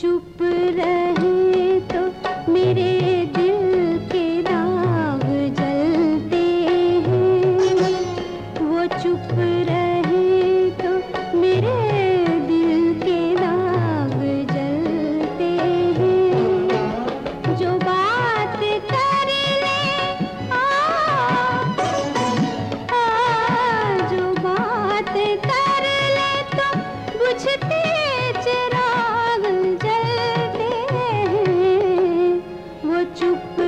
चुप चुप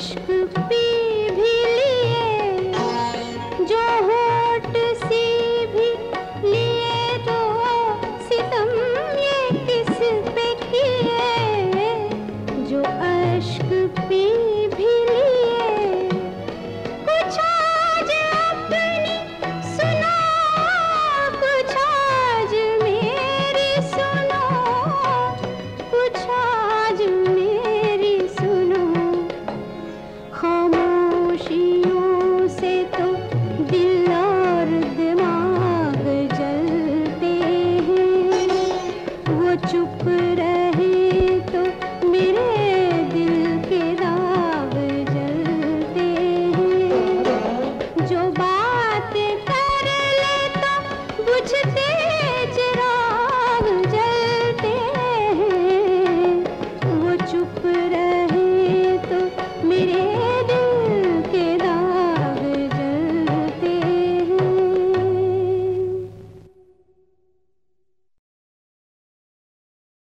इश्क पे भी लिए जो होट सी भी लिए तो सितम ये